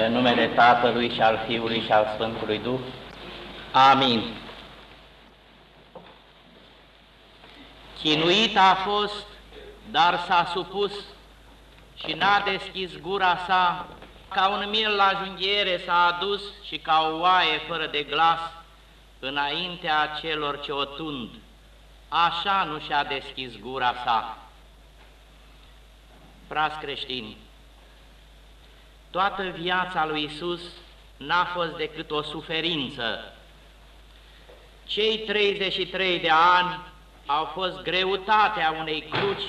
În numele Tatălui și al Fiului și al Sfântului Duh. Amin. Chinuit a fost, dar s-a supus și n-a deschis gura sa, ca un miel la junghiere s-a adus și ca o oaie fără de glas înaintea celor ce o tund. Așa nu și-a deschis gura sa. Frați creștini, Toată viața lui Isus n-a fost decât o suferință. Cei 33 de ani au fost greutatea unei cruci,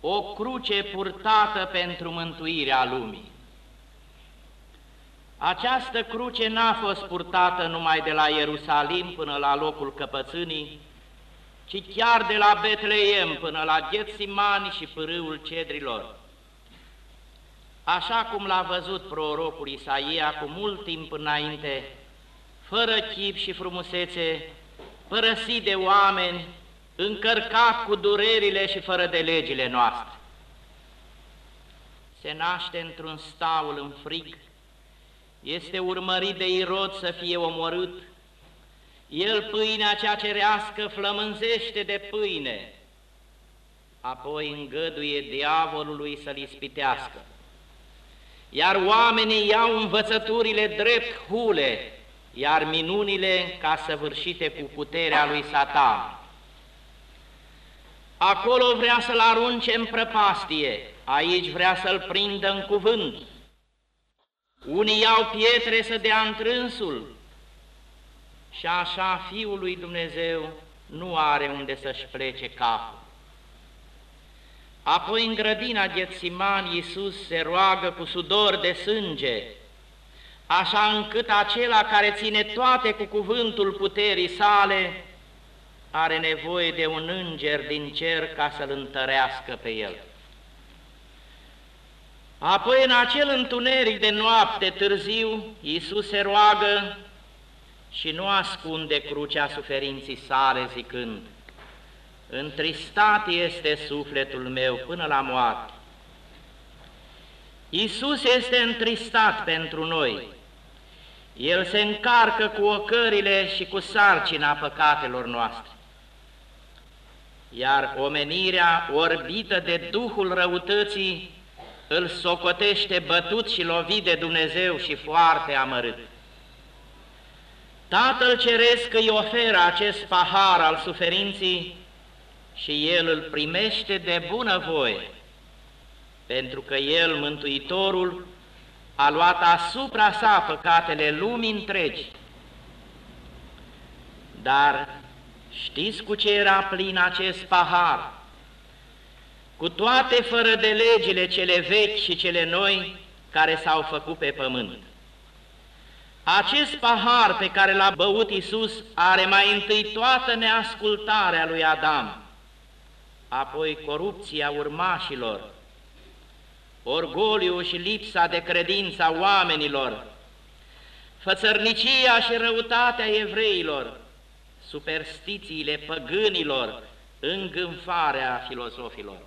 o cruce purtată pentru mântuirea lumii. Această cruce n-a fost purtată numai de la Ierusalim până la locul căpățânii, ci chiar de la Betleem până la Ghetsimani și pârâul cedrilor așa cum l-a văzut prorocul Isaia cu mult timp înainte, fără chip și frumusețe, părăsit de oameni, încărcat cu durerile și fără de legile noastre. Se naște într-un staul în frig, este urmărit de Irod să fie omorât, el pâinea cea cerească flămânzește de pâine, apoi îngăduie diavolului să-l ispitească iar oamenii iau învățăturile drept hule, iar minunile ca săvârșite cu puterea lui Satan. Acolo vrea să-l arunce în prăpastie, aici vrea să-l prindă în cuvânt. Unii iau pietre să dea întrânsul și așa Fiul lui Dumnezeu nu are unde să-și plece capul. Apoi în grădina Ghețiman Iisus se roagă cu sudor de sânge, așa încât acela care ține toate cu cuvântul puterii sale are nevoie de un înger din cer ca să-l întărească pe el. Apoi în acel întuneric de noapte târziu, Iisus se roagă și nu ascunde crucea suferinții sale zicând, Întristat este sufletul meu până la moarte. Iisus este întristat pentru noi. El se încarcă cu ocările și cu sarcina păcatelor noastre. Iar omenirea orbită de Duhul răutății îl socotește bătut și lovit de Dumnezeu și foarte amărât. Tatăl Ceresc îi oferă acest pahar al suferinții și el îl primește de bunăvoie, pentru că el, Mântuitorul, a luat asupra sa păcatele lumii întregi. Dar știți cu ce era plin acest pahar? Cu toate fără de legile cele vechi și cele noi care s-au făcut pe pământ. Acest pahar pe care l-a băut Isus are mai întâi toată neascultarea lui Adam, apoi corupția urmașilor, orgoliu și lipsa de credință a oamenilor, fățărnicia și răutatea evreilor, superstițiile păgânilor, îngânfarea filosofilor.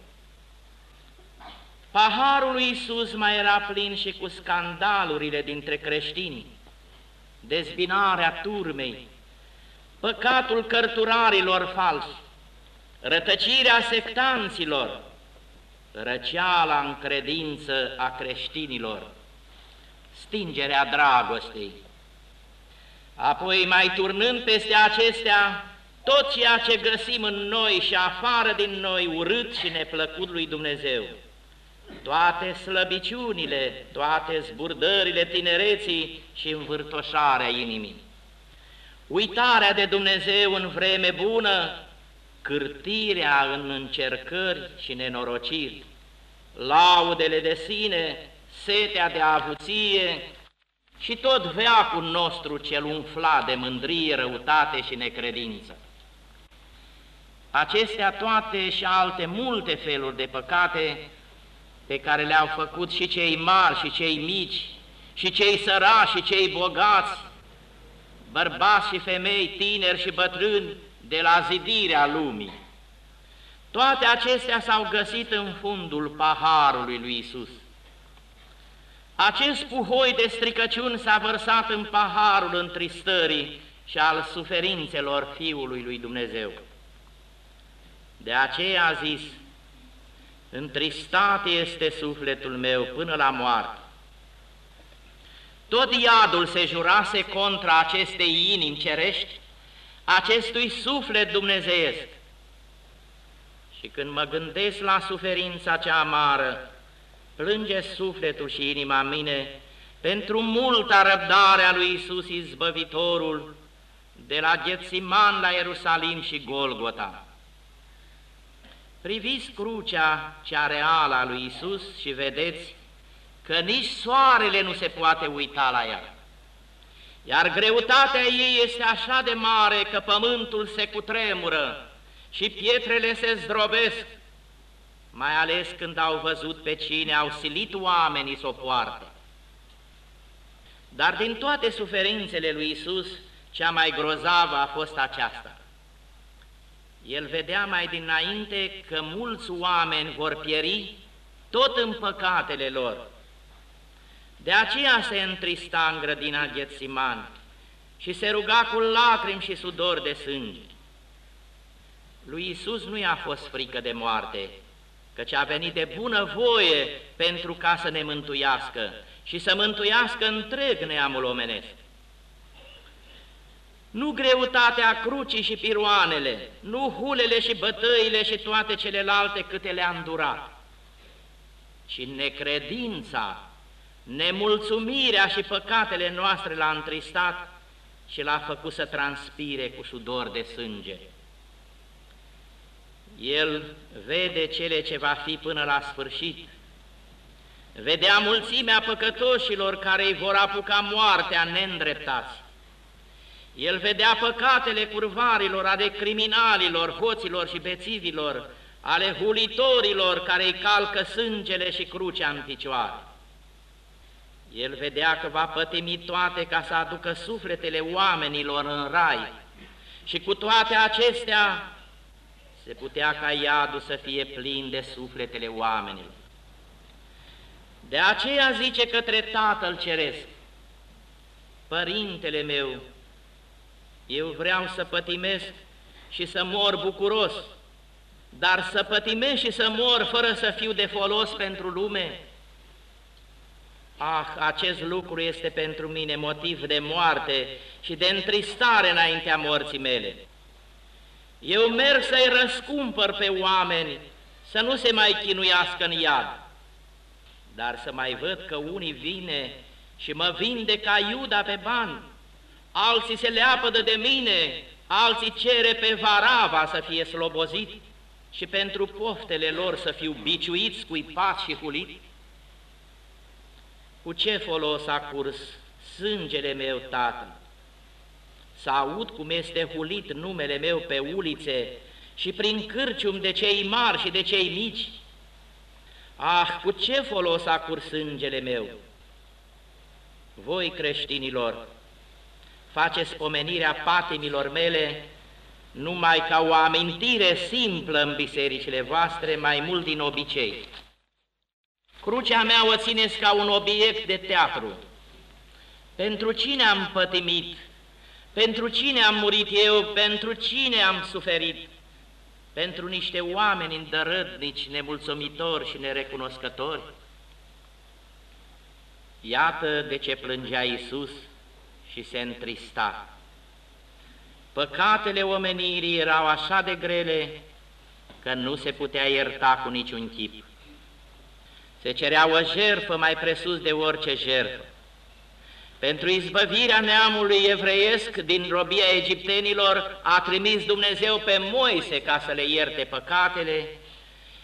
Paharul lui Iisus mai era plin și cu scandalurile dintre creștini, dezbinarea turmei, păcatul cărturarilor falsi, rătăcirea sectanților, răceala în credință a creștinilor, stingerea dragostei. Apoi, mai turnând peste acestea, tot ceea ce găsim în noi și afară din noi, urât și neplăcut lui Dumnezeu, toate slăbiciunile, toate zburdările tinereții și învârtoșarea inimii. Uitarea de Dumnezeu în vreme bună cârtirea în încercări și nenorociri, laudele de sine, setea de avuție și tot veacul nostru cel umfla de mândrie, răutate și necredință. Acestea toate și alte multe feluri de păcate pe care le-au făcut și cei mari și cei mici, și cei sărași și cei bogați, bărbați și femei, tineri și bătrâni, de la zidirea lumii. Toate acestea s-au găsit în fundul paharului lui Isus. acest puhoi de stricăciuni s-a vărsat în paharul întristării și al suferințelor Fiului lui Dumnezeu. De aceea a zis, întristat este sufletul meu până la moarte. Tot iadul se jurase contra acestei inimi cerești, acestui suflet dumnezeiesc. Și când mă gândesc la suferința cea amară, plânge sufletul și inima mine pentru multa răbdare a lui Isus Izbăvitorul, de la Ghețiman la Ierusalim și Golgota. Priviți crucea cea reală a lui Isus și vedeți că nici soarele nu se poate uita la ea. Iar greutatea ei este așa de mare că pământul se cutremură și pietrele se zdrobesc, mai ales când au văzut pe cine au silit oamenii să o poarte. Dar din toate suferințele lui Isus, cea mai grozavă a fost aceasta. El vedea mai dinainte că mulți oameni vor pieri tot în păcatele lor. De aceea se întrista în grădina Ghețiman și se ruga cu lacrimi și sudor de sânge. Lui Isus nu i-a fost frică de moarte, căci a venit de bună voie pentru ca să ne mântuiască și să mântuiască întreg neamul omenesc. Nu greutatea crucii și piroanele, nu hulele și bătăile și toate celelalte câte le-a îndurat, ci necredința, nemulțumirea și păcatele noastre l-a întristat și l-a făcut să transpire cu sudor de sânge. El vede cele ce va fi până la sfârșit, vedea mulțimea păcătoșilor care îi vor apuca moartea neîndreptați, el vedea păcatele curvarilor, ale criminalilor, hoților și bețivilor, ale hulitorilor care îi calcă sângele și crucea în picioare. El vedea că va pătimi toate ca să aducă sufletele oamenilor în rai și cu toate acestea se putea ca iadul să fie plin de sufletele oamenilor. De aceea zice către Tatăl Ceresc, Părintele meu, eu vreau să pătimesc și să mor bucuros, dar să pătimesc și să mor fără să fiu de folos pentru lume? Ah, acest lucru este pentru mine motiv de moarte și de întristare înaintea morții mele. Eu merg să-i răscumpăr pe oameni, să nu se mai chinuiască în iad, dar să mai văd că unii vine și mă vinde ca Iuda pe bani, alții se leapădă de mine, alții cere pe Varava să fie slobozit și pentru poftele lor să fiu biciuit, scuipat și hulit? Cu ce folos a curs sângele meu, Tatăl? Să aud cum este hulit numele meu pe ulițe și prin cârcium de cei mari și de cei mici? Ah, cu ce folos a curs sângele meu? Voi, creștinilor, faceți pomenirea patimilor mele numai ca o amintire simplă în bisericile voastre, mai mult din obicei. Crucea mea o țineți ca un obiect de teatru. Pentru cine am pătimit? Pentru cine am murit eu? Pentru cine am suferit? Pentru niște oameni îndărădnici, nemulțumitori și nerecunoscători? Iată de ce plângea Iisus și se întrista. Păcatele omenirii erau așa de grele că nu se putea ierta cu niciun chip. Se cerea o jerfă mai presus de orice jerfă. Pentru izbăvirea neamului evreiesc din robia egiptenilor a trimis Dumnezeu pe Moise ca să le ierte păcatele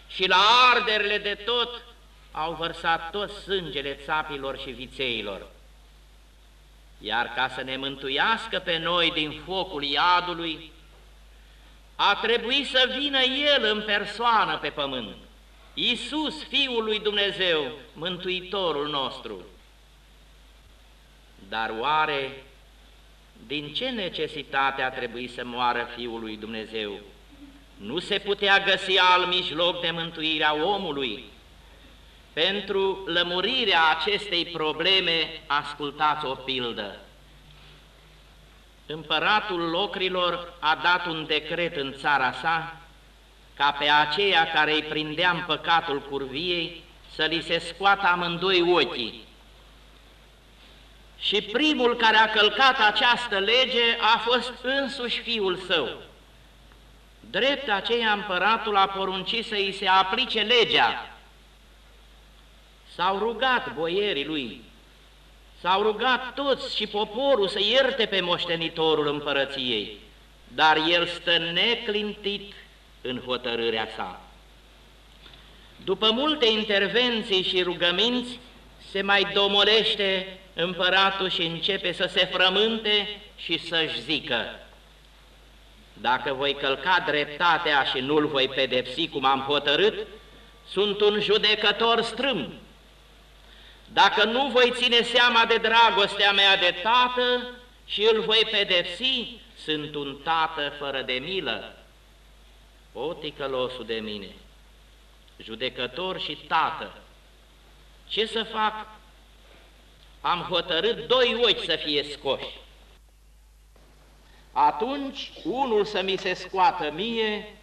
și la arderile de tot au vărsat tot sângele țapilor și vițeilor. Iar ca să ne mântuiască pe noi din focul iadului, a trebuit să vină El în persoană pe pământ, Iisus, Fiul lui Dumnezeu, Mântuitorul nostru. Dar oare din ce necesitate a trebuit să moară Fiul lui Dumnezeu? Nu se putea găsi alt mijloc de mântuire a omului, Pentru lămurirea acestei probleme, ascultați o pildă. Împăratul locrilor a dat un decret în țara sa ca pe aceia care îi prindeam păcatul curviei să li se scoată amândoi ochii. Și primul care a călcat această lege a fost însuși fiul său. Drept aceea împăratul a poruncit să îi se aplice legea. S-au rugat boierii lui, s-au rugat toți și poporul să ierte pe moștenitorul împărăției, dar el stă neclintit în hotărârea sa. După multe intervenții și rugăminți, se mai domolește împăratul și începe să se frământe și să-și zică, dacă voi călca dreptatea și nu-l voi pedepsi cum am hotărât, sunt un judecător strâm. Dacă nu voi ține seama de dragostea mea de tată și îl voi pedepsi, sunt un tată fără de milă. O ticălosul de mine, judecător și tată, ce să fac? Am hotărât doi ochi să fie scoși. Atunci unul să mi se scoată mie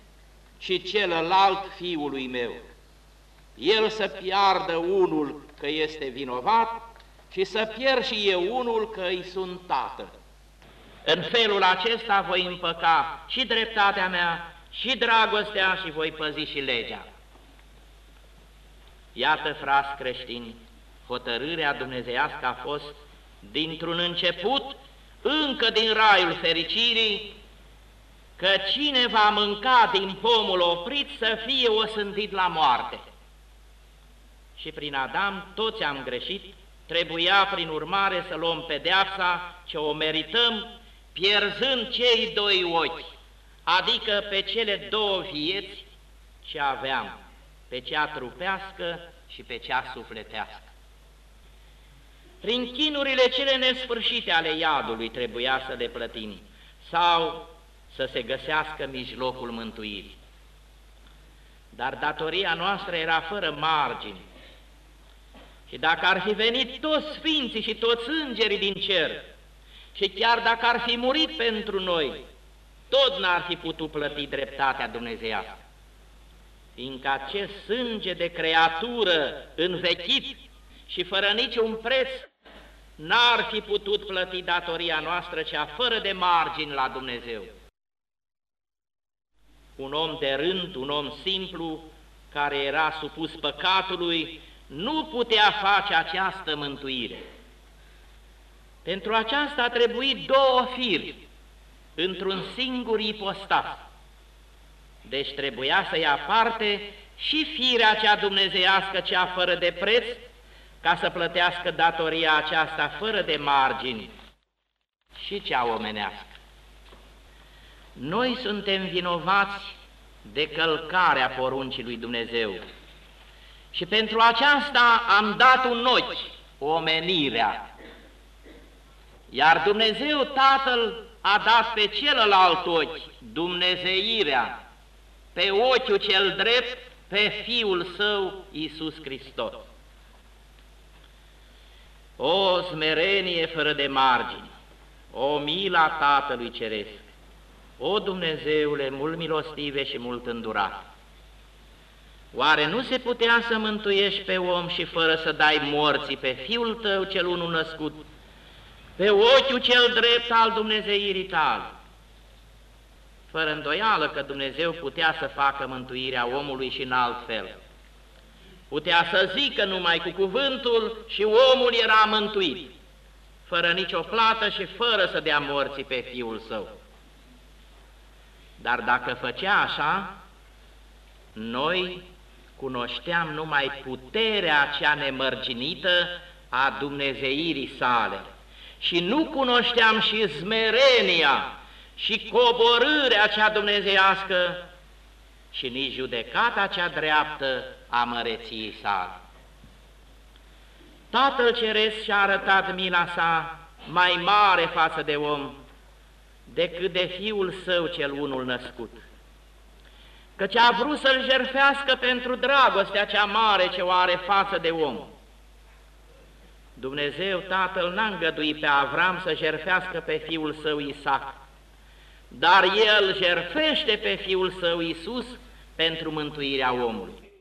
și celălalt fiului meu. El să piardă unul că este vinovat și să pierd și eu unul că îi sunt tată. În felul acesta voi împăca și dreptatea mea și dragostea și voi păzi și legea. Iată, frați creștini, hotărârea dumnezeiască a fost dintr-un început, încă din raiul fericirii, că cine va mânca din pomul oprit să fie osândit la moarte. Și prin Adam toți am greșit, trebuia prin urmare să luăm pedeapsa ce o merităm, pierzând cei doi ochi, adică pe cele două vieți ce aveam, pe cea trupească și pe cea sufletească. Prin chinurile cele nesfârșite ale iadului trebuia să le plătim sau să se găsească mijlocul mântuirii. Dar datoria noastră era fără margini. Și dacă ar fi venit toți sfinții și toți îngerii din cer, și chiar dacă ar fi murit pentru noi, tot n-ar fi putut plăti dreptatea dumnezeiască. Fiindcă acest sânge de creatură învechit și fără niciun preț n-ar fi putut plăti datoria noastră cea fără de margini la Dumnezeu. Un om de rând, un om simplu, care era supus păcatului, nu putea face această mântuire. Pentru aceasta a trebuit două firi într-un singur ipostas. Deci trebuia să ia parte și firea cea dumnezeiască, cea fără de preț, ca să plătească datoria aceasta fără de margini și cea omenească. Noi suntem vinovați de călcarea poruncii lui Dumnezeu și pentru aceasta am dat un ochi, omenirea. Iar Dumnezeu Tatăl a dat pe celălalt ochi, dumnezeirea, pe ochiul cel drept, pe Fiul Său, Iisus Hristos. O smerenie fără de margini, o mila Tatălui Ceresc, o Dumnezeule mult milostive și mult îndurat. Oare nu se putea să mântuiești pe om și fără să dai morții pe Fiul tău cel unul născut, pe ochiul cel drept al Dumnezeirii tale? Fără îndoială că Dumnezeu putea să facă mântuirea omului și în alt fel. Putea să zică numai cu cuvântul și omul era mântuit, fără nicio plată și fără să dea morții pe fiul său. Dar dacă făcea așa, noi cunoșteam numai puterea cea nemărginită a Dumnezeirii sale și nu cunoșteam și zmerenia și coborârea cea dumnezeiască și nici judecata cea dreaptă a măreției sale. Tatăl Ceresc și-a arătat mila sa mai mare față de om decât de Fiul Său cel unul născut. căci a vrut să-l jerfească pentru dragostea cea mare ce o are față de om. Dumnezeu Tatăl n-a îngăduit pe Avram să jerfească pe fiul său Isaac, dar el jerfește pe fiul său Isus pentru mântuirea omului.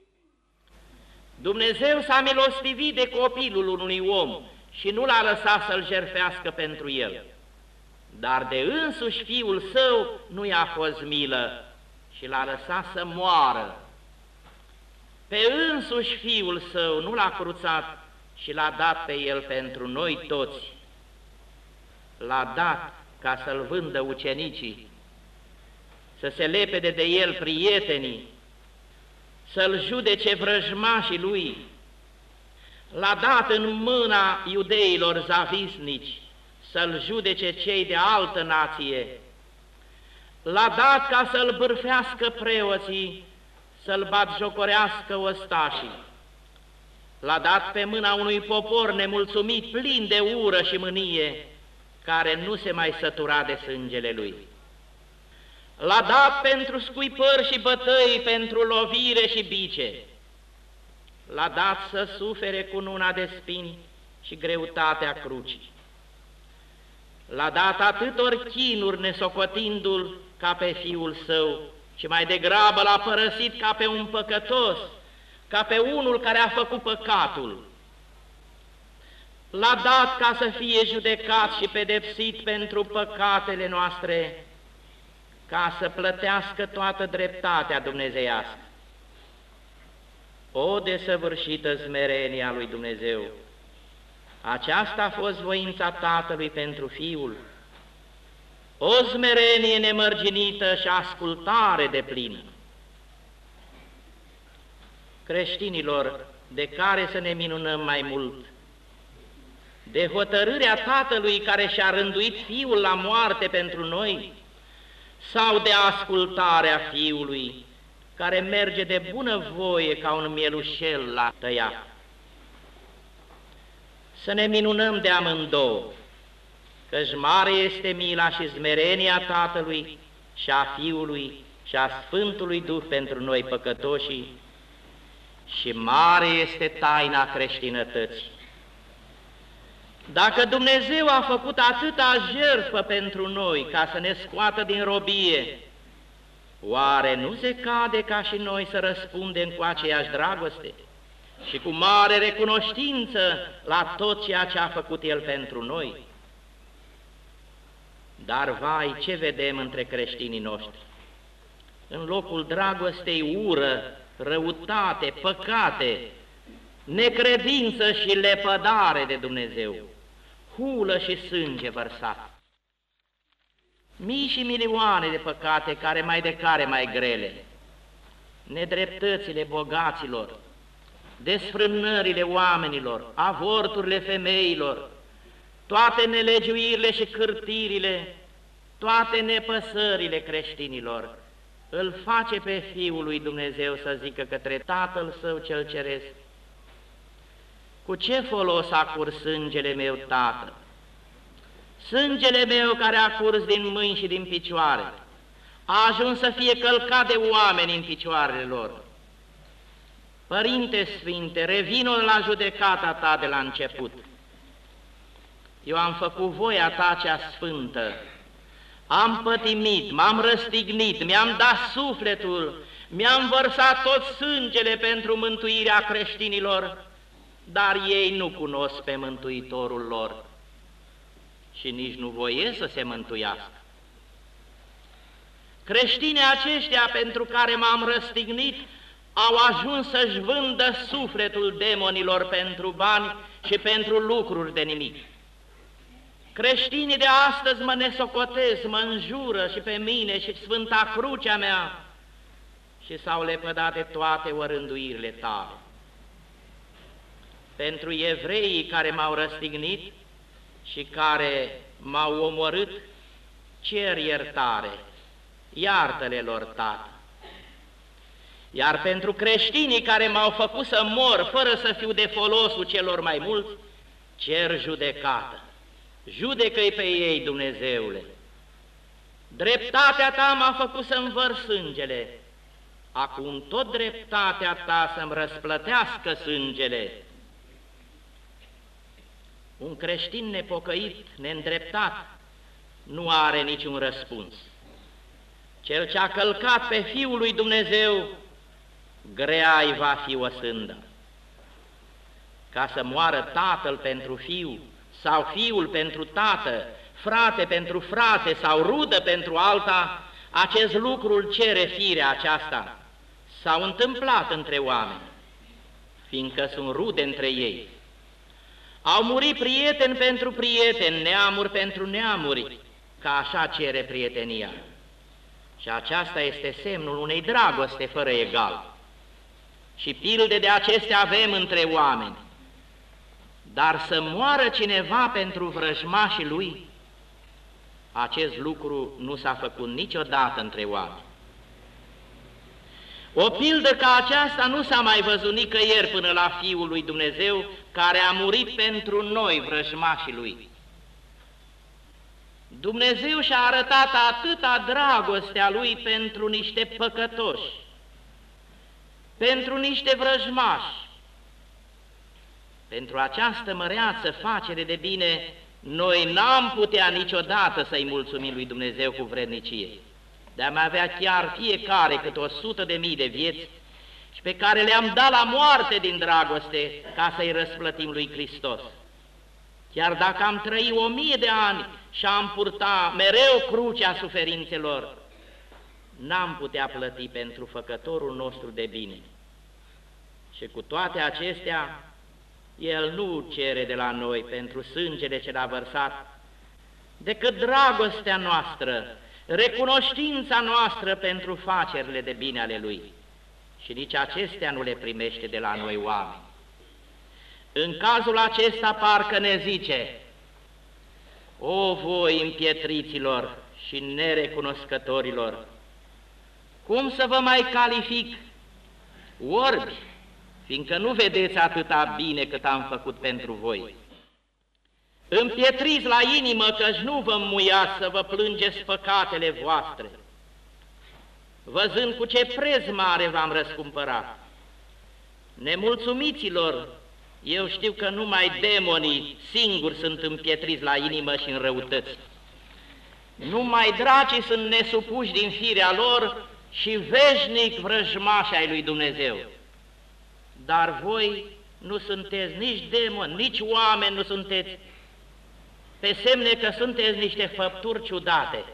Dumnezeu s-a milostivit de copilul unui om și nu l-a lăsat să-l jerfească pentru el. Dar de însuși fiul său nu i-a fost milă și l-a lăsat să moară. Pe însuși fiul său nu l-a cruțat și l-a dat pe el pentru noi toți. L-a dat ca să-l vândă ucenicii, să se lepede de el prietenii, să-l judece vrăjmașii lui. L-a dat în mâna iudeilor zavisnici, să-l judece cei de altă nație. L-a dat ca să-l bârfească preoții, să-l batjocorească ostașii. L-a dat pe mâna unui popor nemulțumit, plin de ură și mânie, care nu se mai sătura de sângele lui. L-a dat pentru scuipări și bătăi, pentru lovire și bice. L-a dat să sufere cu nuna de spini și greutatea crucii. L-a dat atâtor chinuri nesocotindu-l ca pe fiul său, și mai degrabă l-a părăsit ca pe un păcătos, ca pe unul care a făcut păcatul. L-a dat ca să fie judecat și pedepsit pentru păcatele noastre, ca să plătească toată dreptatea dumnezeiască. O desăvârșită smerenia lui Dumnezeu! Aceasta a fost voința Tatălui pentru Fiul, o smerenie nemărginită și ascultare de plină. Creștinilor, de care să ne minunăm mai mult? De hotărârea Tatălui care și-a rânduit Fiul la moarte pentru noi? Sau de ascultarea Fiului care merge de bună voie ca un mielușel la tăiat? Să ne minunăm de amândouă, căci mare este mila și zmerenia Tatălui și a Fiului și a Sfântului Duh pentru noi păcătoșii și mare este taina creștinătății. Dacă Dumnezeu a făcut atâta jertfă pentru noi ca să ne scoată din robie, oare nu se cade ca și noi să răspundem cu aceeași dragoste și cu mare recunoștință la tot ceea ce a făcut El pentru noi? Dar, vai, ce vedem între creștinii noștri? În locul dragostei ură, răutate, păcate, necredință și lepădare de Dumnezeu, hulă și sânge vărsat. Mii și milioane de păcate, care mai de care mai grele, nedreptățile bogaților, desfrânările oamenilor, avorturile femeilor, toate nelegiuirile și cârtirile, toate nepăsările creștinilor, îl face pe Fiul lui Dumnezeu să zică către Tatăl Său cel Ceresc, cu ce folos a curs sângele meu, Tată? Sângele meu care a curs din mâini și din picioare, a ajuns să fie călcat de oameni în picioarele lor. Părinte Sfinte, revină la judecata Ta de la început. Eu am făcut voia Ta cea sfântă, am pătimit, m-am răstignit, mi-am dat sufletul, mi-am vărsat tot sângele pentru mântuirea creștinilor, dar ei nu cunosc pe Mântuitorul lor și nici nu voie să se mântuiască. Creștinii aceștia pentru care m-am răstignit au ajuns să-și vândă sufletul demonilor pentru bani și pentru lucruri de nimic. Creștinii de astăzi mă nesocotez, mă înjură și pe mine și Sfânta Crucea mea și s-au lepădat de toate orânduirile tale. Pentru evreii care m-au răstignit și care m-au omorât, cer iertare, iartă-le lor, Tată. Iar pentru creștinii care m-au făcut să mor fără să fiu de folosul celor mai mulți, cer judecată judecă-i pe ei, Dumnezeule. Dreptatea ta m-a făcut să învăr sângele, acum tot dreptatea ta să-mi răsplătească sângele. Un creștin nepocăit, neîndreptat, nu are niciun răspuns. Cel ce a călcat pe Fiul lui Dumnezeu, grea îi va fi o sândă. Ca să moară tatăl pentru fiu sau fiul pentru tată, frate pentru frate sau rudă pentru alta, acest lucru îl cere firea aceasta. S-au întâmplat între oameni, fiindcă sunt rude între ei. Au murit prieteni pentru prieteni, neamuri pentru neamuri, ca așa cere prietenia. Și aceasta este semnul unei dragoste fără egal. Și pilde de acestea avem între oameni. Dar să moară cineva pentru vrăjmașii lui, acest lucru nu s-a făcut niciodată între oameni. O pildă ca aceasta nu s-a mai văzut nicăieri până la Fiul lui Dumnezeu, care a murit pentru noi, vrăjmașii lui. Dumnezeu și-a arătat atâta dragostea Lui pentru niște păcătoși, pentru niște vrăjmași. Pentru această măreață facere de bine, noi n-am putea niciodată să-i mulțumim lui Dumnezeu cu vrednicie. De am avea chiar fiecare câte o sută de mii de vieți și pe care le-am dat la moarte din dragoste ca să-i răsplătim lui Hristos. Chiar dacă am trăit o mie de ani și am purta mereu crucea suferințelor, n-am putea plăti pentru făcătorul nostru de bine. Și cu toate acestea, El nu cere de la noi pentru sângele ce l-a vărsat, decât dragostea noastră, recunoștința noastră pentru facerile de bine ale Lui. Și nici acestea nu le primește de la noi oameni. În cazul acesta parcă ne zice, O voi împietriților și nerecunoscătorilor, cum să vă mai calific orbi, fiindcă nu vedeți atâta bine cât am făcut pentru voi. Împietriți la inimă căci nu vă muiați să vă plângeți păcatele voastre, văzând cu ce preț mare v-am răscumpărat. Nemulțumiților, eu știu că numai demonii singuri sunt împietriți la inimă și în răutăți. Numai dracii sunt nesupuși din firea lor și veșnic vrăjmași ai lui Dumnezeu. Dar voi nu sunteți nici demoni, nici oameni nu sunteți, pe semne că sunteți niște făpturi ciudate,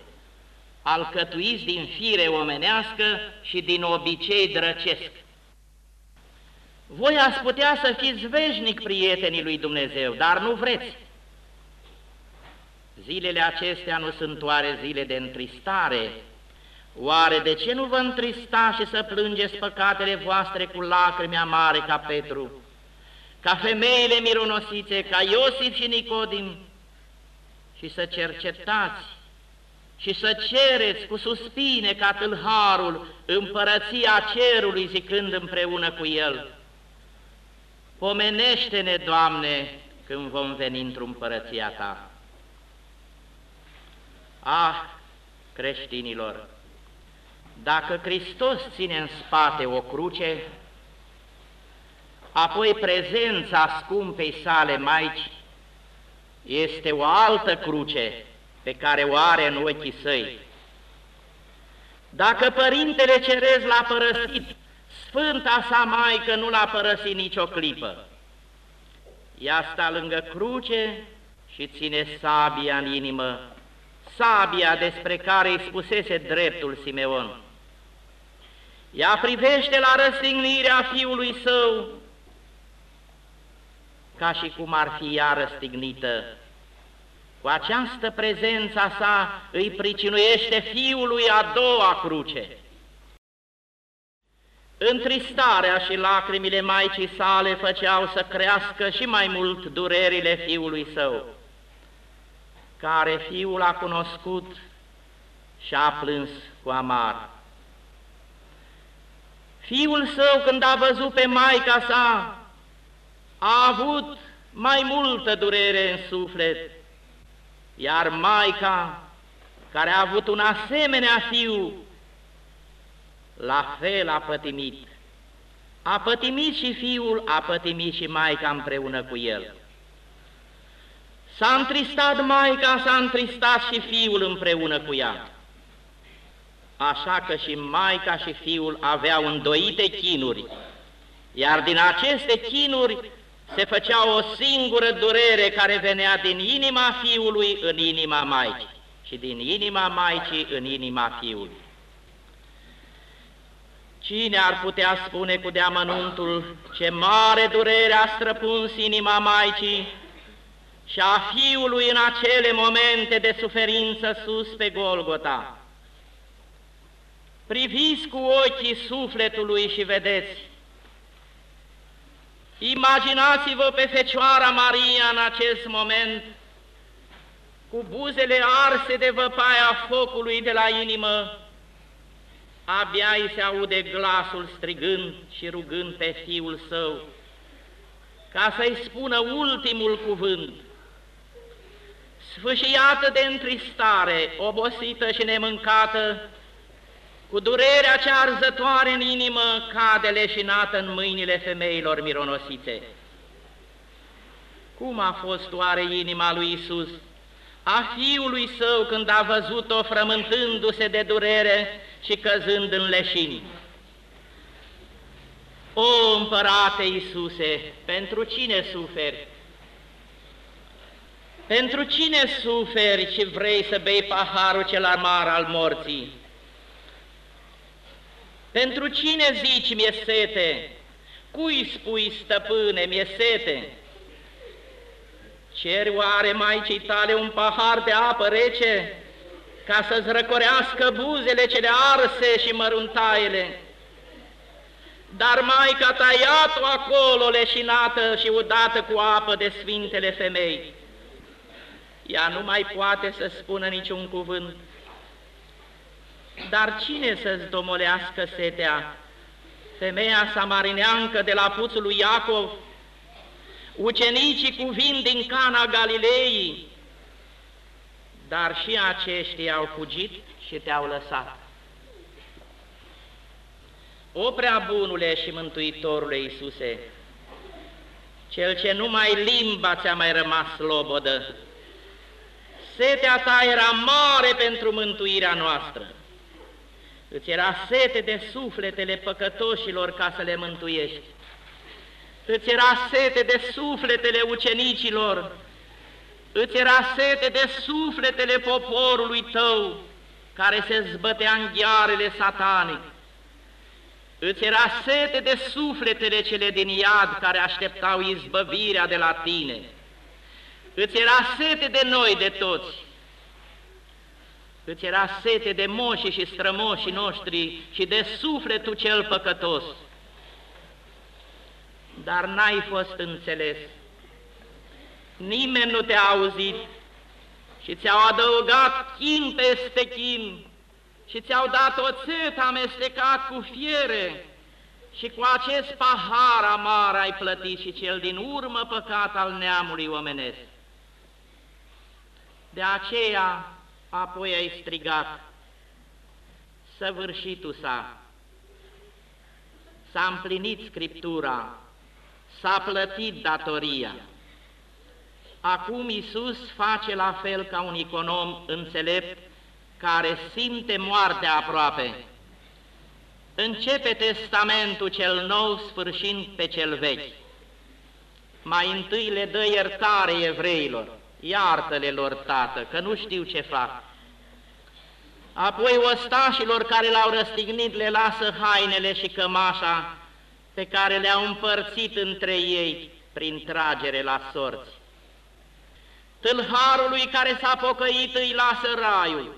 alcătuiți din fire omenească și din obicei drăcesc. Voi ați putea să fiți veșnic prietenii lui Dumnezeu, dar nu vreți. Zilele acestea nu sunt oare zile de întristare? Oare de ce nu vă întrista și să plângeți păcatele voastre cu lacrimi amare ca Petru, ca femeile mironosițe, ca Iosif și Nicodim, și să cercetați și să cereți cu suspine ca tâlharul împărăția cerului zicând împreună cu el, Pomenește-ne, Doamne, când vom veni într-o împărăția Ta. Ah, creștinilor, dacă Hristos ține în spate o cruce, apoi prezența scumpei sale Maici este o altă cruce pe care o are în ochii săi. Dacă Părintele Cerez l-a părăsit Sfânta sa Maică nu l-a părăsit nicio clipă. Ea sta lângă cruce și ține sabia în inimă, sabia despre care îi spusese dreptul Simeon. Ea privește la răstignirea fiului său ca și cum ar fi ea răstignită. Cu această prezența sa îi pricinuiește fiului a doua cruce. Întristarea și lacrimile Maicii sale făceau să crească și mai mult durerile fiului său, care fiul a cunoscut și a plâns cu amar. Fiul său, când a văzut pe Maica sa, a avut mai multă durere în suflet, iar Maica, care a avut un asemenea fiu, la fel a pătimit. A pătimit și fiul, a pătimit și maica împreună cu el. S-a întristat maica, s-a întristat și fiul împreună cu ea. Așa că și maica și fiul aveau îndoite chinuri, iar din aceste chinuri se făcea o singură durere care venea din inima fiului în inima maicii și din inima maicii în inima fiului. Cine ar putea spune cu deamănuntul ce mare durere a străpuns inima Maicii și a Fiului în acele momente de suferință sus pe Golgota? Priviți cu ochii sufletului și vedeți. Imaginați-vă pe Fecioara Maria în acest moment, cu buzele arse de văpaia focului de la inimă, abia îi se aude glasul strigând și rugând pe fiul său, ca să-i spună ultimul cuvânt. Sfâșiată de întristare, obosită și nemâncată, cu durerea cea arzătoare în inimă, cade leșinată în mâinile femeilor mironosițe. Cum a fost oare inima lui Isus, a fiului său când a văzut-o frământându-se de durere și căzând în leșini. O, împărate Iisuse, pentru cine suferi? Pentru cine suferi și vrei să bei paharul cel amar al morții? Pentru cine zici mi-e sete? Cui spui, stăpâne, mi-e sete? Ceri oare Maicii tale un pahar de apă rece? ca să-ți răcorească buzele cele arse și măruntaiele. Dar Maica ta iat-o acolo leșinată și udată cu apă de sfintele femei. Ea nu mai poate să spună niciun cuvânt. Dar cine să-ți domolească setea? Femeia samarineancă de la puțul lui Iacov, ucenicii cu vin din Cana Galilei, dar și aceștia au fugit și te-au lăsat. O prea bunule și mântuitorule Iisuse, cel ce numai limba ți-a mai rămas slobodă, setea ta era mare pentru mântuirea noastră. Îți era sete de sufletele păcătoșilor ca să le mântuiești. Îți era sete de sufletele ucenicilor îți era sete de sufletele poporului tău, care se zbătea în ghearele satanic. Îți era sete de sufletele cele din iad care așteptau izbăvirea de la tine. Îți era sete de noi de toți. Îți era sete de moșii și strămoșii noștri și de sufletul cel păcătos. Dar n-ai fost înțeles nimeni nu te-a auzit și ți-au adăugat chin peste chin și ți-au dat oțet amestecat cu fiere și cu acest pahar amar ai plătit și cel din urmă păcat al neamului omenesc. De aceea apoi ai strigat, săvârșitul s-a, s-a împlinit Scriptura, s-a plătit datoria. Acum Iisus face la fel ca un econom înțelept care simte moartea aproape. Începe testamentul cel nou sfârșind pe cel vechi. Mai întâi le dă iertare evreilor, iartă-le lor, Tată, că nu știu ce fac. Apoi ostașilor care l-au răstignit le lasă hainele și cămașa pe care le-au împărțit între ei prin tragere la sorți. Tâlharului care s-a pocăit îi lasă raiul,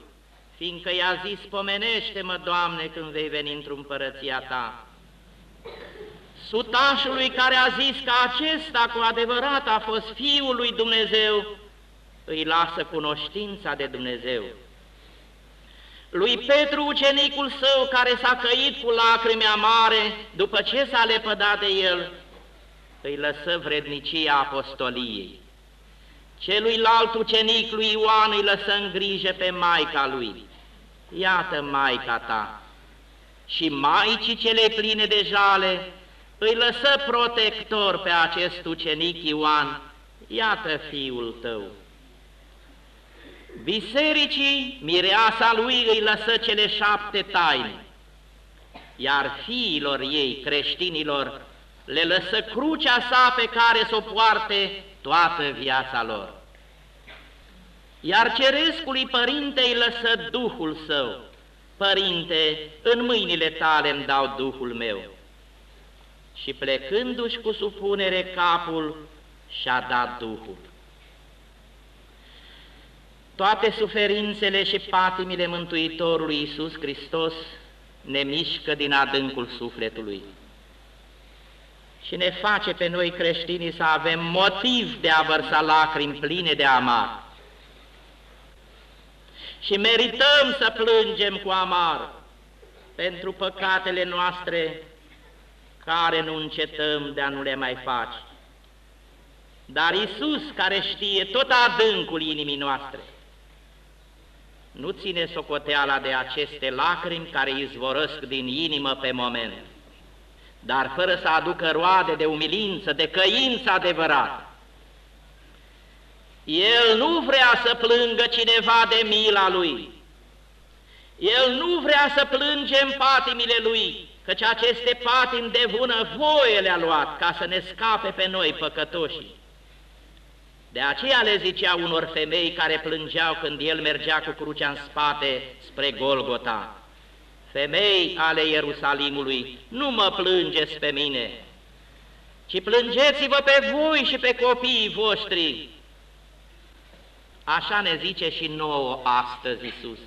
fiindcă i-a zis, pomenește-mă, Doamne, când vei veni într-o împărăția Ta. Sutașului care a zis că acesta cu adevărat a fost Fiul lui Dumnezeu, îi lasă cunoștința de Dumnezeu. Lui Petru, ucenicul său, care s-a căit cu lacrimi amare după ce s-a lepădat de el, îi lăsă vrednicia apostoliei. Celuilalt ucenic lui Ioan îi lăsă în grijă pe maica lui. Iată maica ta, și Maicii cele pline de jale, îi lăsă protector pe acest ucenic Ioan, iată fiul tău. Bisericii, mireasa lui îi lăsă cele șapte taine, iar fiilor ei, creștinilor, le lăsă crucea sa pe care să o poarte toată viața lor. Iar cerescului părinte îi lăsă Duhul său, Părinte, în mâinile tale îmi dau Duhul meu. Și plecându-și cu supunere capul, și-a dat Duhul. Toate suferințele și patimile Mântuitorului Iisus Hristos ne mișcă din adâncul sufletului și ne face pe noi creștinii să avem motiv de a vărsa lacrimi pline de amar. Și merităm să plângem cu amar pentru păcatele noastre care nu încetăm de a nu le mai face. Dar Isus, care știe tot adâncul inimii noastre, nu ține socoteala de aceste lacrimi care izvorăsc din inimă pe moment, dar fără să aducă roade de umilință, de căință adevărată. El nu vrea să plângă cineva de mila lui. El nu vrea să plângem patimile lui, căci aceste patimi de bună voie le-a luat ca să ne scape pe noi păcătoșii. De aceea le zicea unor femei care plângeau când el mergea cu crucea în spate spre Golgota. Femei ale Ierusalimului, nu mă plângeți pe mine, ci plângeți-vă pe voi și pe copiii voștri. Așa ne zice și nouă astăzi Iisus.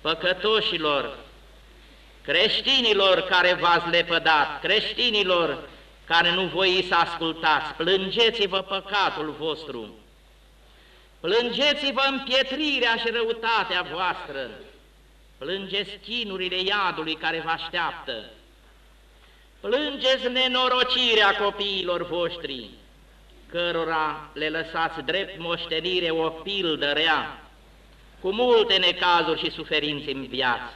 Păcătoșilor, creștinilor care v-ați lepădat, creștinilor care nu voi să ascultați, plângeți-vă păcatul vostru, plângeți-vă împietrirea și răutatea voastră, plângeți chinurile iadului care vă așteaptă, plângeți nenorocirea copiilor voștri, cărora le lăsați drept moștenire o pildă rea, cu multe necazuri și suferințe în viață.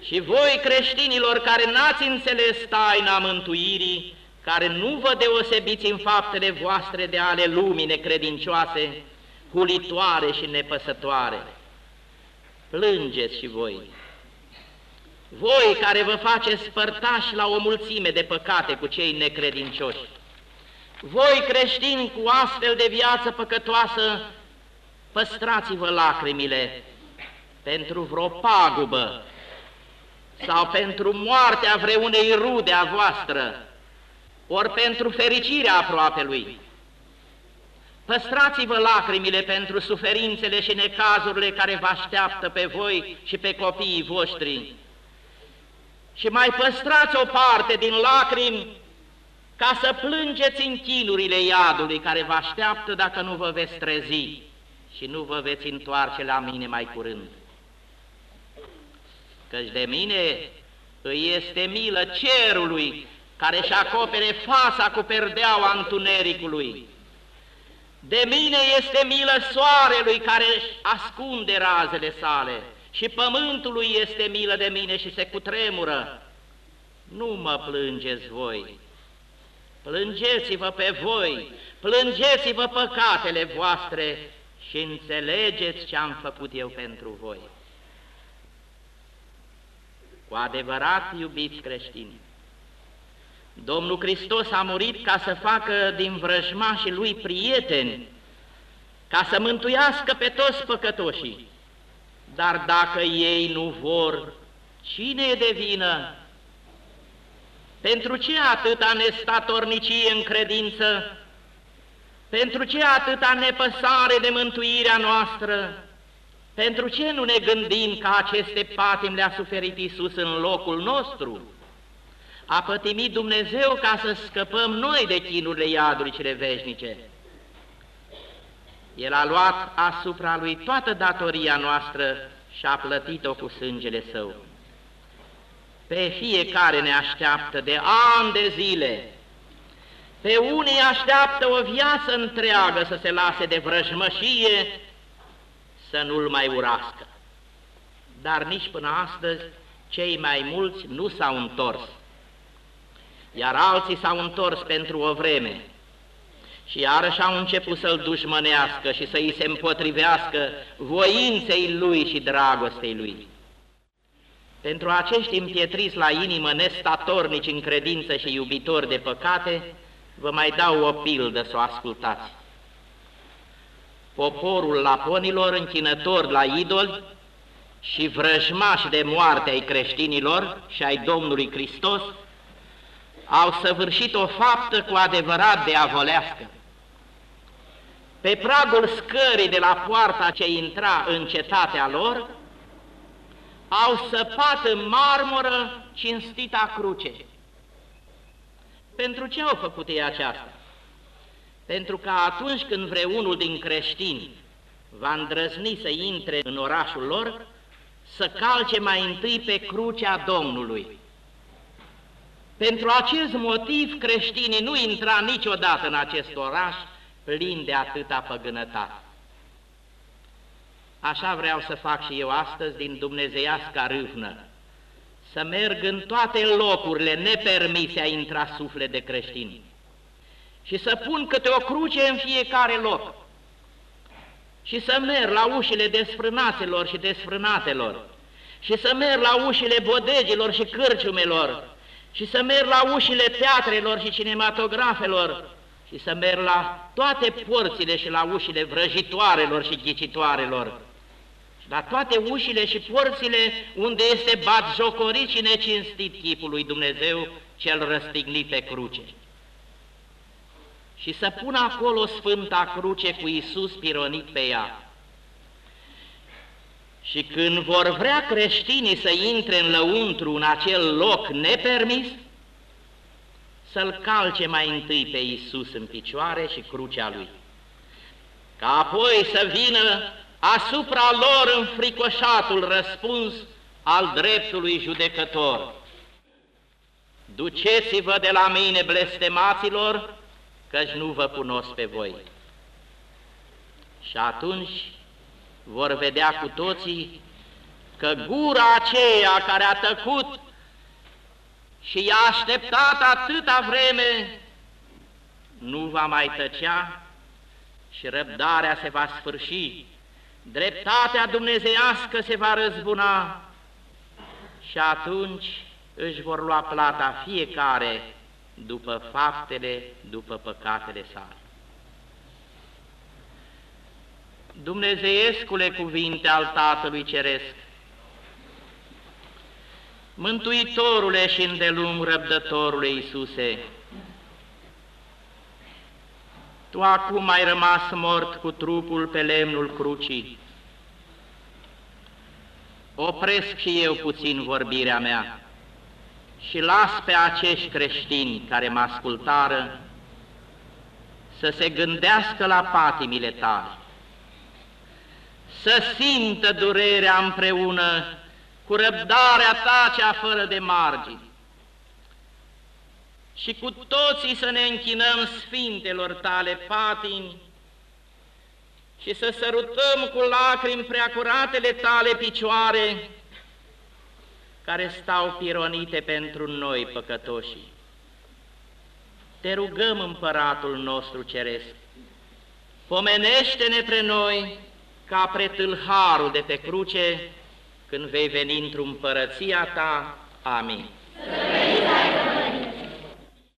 Și voi, creștinilor care n-ați înțeles taina mântuirii, care nu vă deosebiți în faptele voastre de ale lumii necredincioase, hulitoare și nepăsătoare, plângeți și voi. Voi care vă faceți părtași la o mulțime de păcate cu cei necredincioși, voi creștini cu astfel de viață păcătoasă, păstrați-vă lacrimile pentru vreo pagubă sau pentru moartea vreunei rude a voastră, ori pentru fericirea aproape lui. Păstrați-vă lacrimile pentru suferințele și necazurile care vă așteaptă pe voi și pe copiii voștri. Și mai păstrați o parte din lacrimi ca să plângeți în chinurile iadului care vă așteaptă dacă nu vă veți trezi și nu vă veți întoarce la mine mai curând căci de mine îi este milă cerului care își acopere fața cu perdeaua întunericului. De mine este milă soarelui care își ascunde razele sale și pământului este milă de mine și se cutremură. Nu mă plângeți voi, plângeți-vă pe voi, plângeți-vă păcatele voastre și înțelegeți ce am făcut eu pentru voi. Cu adevărat, iubiți creștini, Domnul Hristos a murit ca să facă din vrăjmașii lui prieteni, ca să mântuiască pe toți păcătoșii. Dar dacă ei nu vor, cine e de vină? Pentru ce atâta nestatornicie în credință? Pentru ce atâta nepăsare de mântuirea noastră? Pentru ce nu ne gândim că aceste patim le-a suferit Iisus în locul nostru? A pătimit Dumnezeu ca să scăpăm noi de chinurile iadului cele veșnice. El a luat asupra lui toată datoria noastră și a plătit-o cu sângele său. Pe fiecare ne așteaptă de ani de zile, pe unii așteaptă o viață întreagă să se lase de vrăjmășie să nu-l mai urască. Dar nici până astăzi cei mai mulți nu s-au întors, iar alții s-au întors pentru o vreme și iarăși au început să-l dușmănească și să-i se împotrivească voinței lui și dragostei lui. Pentru acești împietriți la inimă, nestatornici în credință și iubitori de păcate, vă mai dau o pildă să o ascultați. Poporul laponilor, închinători la idoli și vrăjmași de moarte ai creștinilor și ai Domnului Hristos, au săvârșit o faptă cu adevărat de avolească. Pe pragul scării de la poarta ce intra în cetatea lor, au săpat în marmură cinstita cruce. Pentru ce au făcut ei aceasta? Pentru că atunci când vreunul din creștini va îndrăzni să intre în orașul lor, să calce mai întâi pe crucea Domnului. Pentru acest motiv creștinii nu intra niciodată în acest oraș plin de atâta păgânătate. Așa vreau să fac și eu astăzi din dumnezeiasca râvnă, să merg în toate locurile nepermise a intra suflet de creștini și să pun câte o cruce în fiecare loc. Și să merg la ușile desfrânaților și desfrânatelor. Și să merg la ușile bodegilor și cârciumelor. Și să merg la ușile teatrelor și cinematografelor. Și să merg la toate porțile și la ușile vrăjitoarelor și ghicitoarelor. La toate ușile și porțile unde este bat jocorit și necinstit chipul lui Dumnezeu cel răstignit pe cruce. Și să pună acolo Sfânta Cruce cu Iisus pironit pe ea. Și când vor vrea creștinii să intre în lăuntru în acel loc nepermis, să-L calce mai întâi pe Iisus în picioare și crucea Lui, ca apoi să vină asupra lor înfricoșatul răspuns al dreptului judecător. Duceți-vă de la mine, blestemaților, căci nu vă cunosc pe voi. Și atunci vor vedea cu toții că gura aceea care a tăcut și i-a așteptat atâta vreme, nu va mai tăcea și răbdarea se va sfârși dreptatea dumnezeiască se va răzbuna și atunci își vor lua plata fiecare după faptele, după păcatele sale. Dumnezeiescule cuvinte al Tatălui Ceresc, Mântuitorule și îndelung răbdătorule Iisuse, tu acum ai rămas mort cu trupul pe lemnul crucii. Opresc și eu puțin vorbirea mea și las pe acești creștini care mă ascultară să se gândească la patimile tale, să simtă durerea împreună cu răbdarea ta cea fără de margini, și cu toții să ne închinăm sfintelor tale patini și să sărutăm cu lacrimi preacuratele tale picioare care stau pironite pentru noi păcătoșii. Te rugăm, Împăratul nostru Ceresc, pomenește-ne pre noi ca pretâlharul de pe cruce când vei veni într-o împărăția ta. Amin.